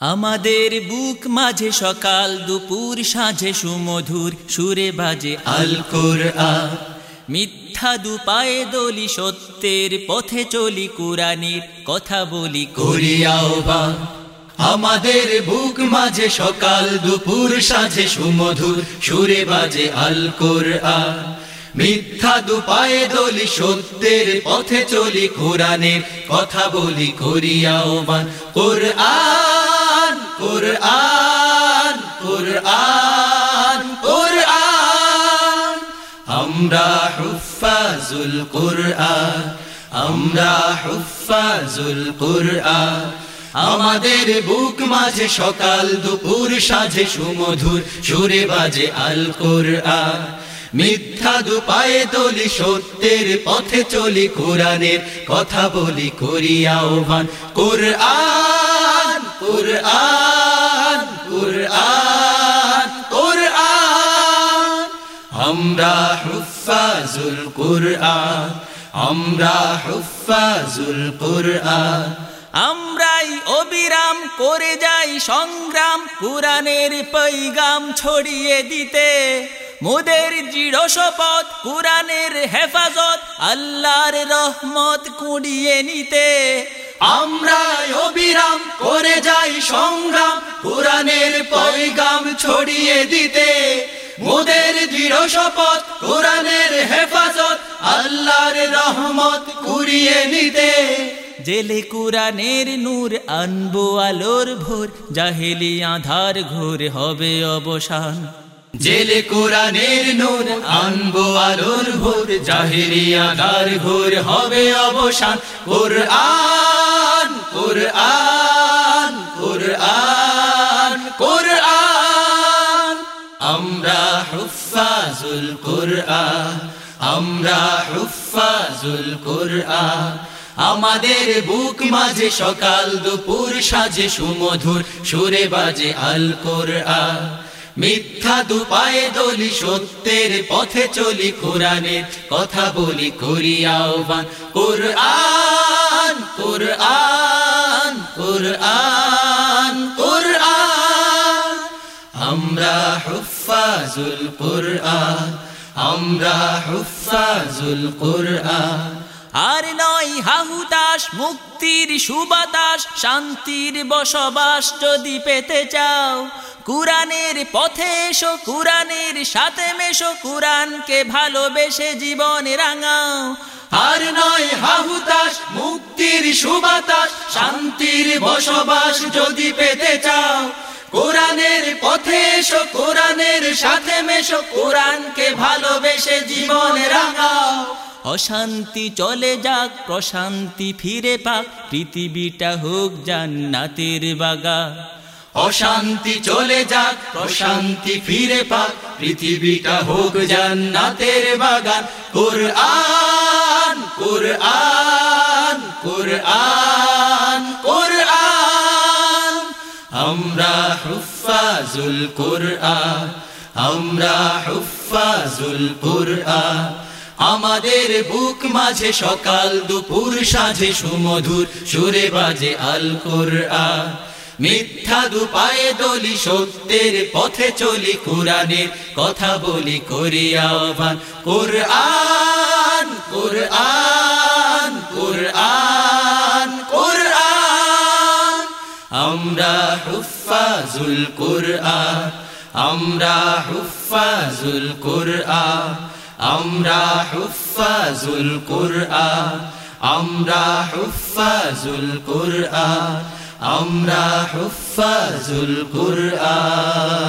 আমাদের বুক মাঝে সকাল, দুপুর সাঁঝে সুমধুর সুরে বাজে আল কোরআন। মিথ্যা দুপায়ে দলি সত্যের পথে চলি কুরানের কথা বলি করি আহ্বান। আমাদের বুক মাঝে সকাল, দুপুর সাঝে সুমধুর সুরে বাজে আল কোরআন। মিথ্যা দুপায়ে দলি সত্যের পথে চলি কোরআনের কথা বলি করি আহ্বান। কোরআন কোরআন কোরআন কোরআন। আমরা হুফাজুল কোরআন, আমরা হুফাজুল কোরআন। আমাদের বুক মাঝে সকাল, দুপুর সাঝে সুমধুর, সুরে বাজে আল কোরআন। মিথ্যা দুপায়ে তলি সত্যের পথে চলি কোরআনের কথা বলি করি আহ্বান। কোরআন কোরআন। আমরা হুফাজুল কোরআন, আমরা হুফাজুল কোরআন। আমরাই অবিরাম করে যাই সংগ্রাম কুরানের পৈগাম ছড়িয়ে দিতে। মোদের দৃঢ় শপথ কুরানের হেফাজত, আল্লাহর রহমত কুড়িয়ে নিতে। আমরা অবিরাম করে যাই সংগ্রাম, কোরআনের পৈগাম ছড়িয়ে দিতে। মোদের দৃঢ় শপথ কোরআনের হেফাজত আল্লাহর রহমত কুড়িয়ে নিতে। জেলে কুরানের নূর আনব আলোর ভোর জাহেলি আধার ঘোর হবে অবসান। জেলে কোরআনের নূর আনব আলোর ভোর জাহেরিয়া দার ঘোর হবে অবসান। কোরআন কোরআন। আমরা হুফাজুল কোরআন আমরা হুফাজুল কোরআন আমাদের বুক মাঝে সকাল, দুপুর সাজে সুমধুর, সুরে বাজে আল কোরআন মিথ্যা দুপায়ে দলি সত্যের পথে চলি কোরআনের কথা বলি করি আহ্বান। কোরআন কোরআন কোরআন। আমরা হুফাজুল কোরআন, আমরা হুফাজুল কোরআন। আর নয় হাহুতাস মুক্তির সুবাতাস শান্তির বসবাস যদি পেতে চাও কুরানের পথে এসো কুরানের সাথে মেশো কুরানকে ভালোবেসে জীবন রাঙাও। আর নয় হাহুতাস মুক্তির সুবাতাস শান্তির বসবাস যদি পেতে চাও, কোরআনের পথে এসো, কোরআনের সাথে মেশো, কোরআনকে ভালোবেসে জীবন রাঙাও। অশান্তি চলে যাক, প্রশান্তি ফিরে পাক, পৃথিবীটা হোক জান্নাতের বাগা অশান্তি চলে যাক, প্রশান্তি ফিরে পাক, পৃথিবীটা হোক জান্নাতের বাগান। কোরআন কোরআন কোরআন কোরআন। আমরা হুফাজুল কোরআন আমরা হুফাজুল কোরআন আমাদের বুক মাঝে সকাল, দুপুর সাঝে সুমধুর, সুরে বাজে আল কোরআন মিথ্যা দুপায়ে দলি সত্যের পথে চলি কোরআনের কথা বলি করি আহ্বান। কোরআন কোরআন কোরআন। আমরা হুফাজুল কোরআন, আমরা হুফাজুল কোরআন, আমরা হুফাজুল কোরআন, আমরা হুফাজুল কোরআন, আমরা হুফাজুল কোরআন।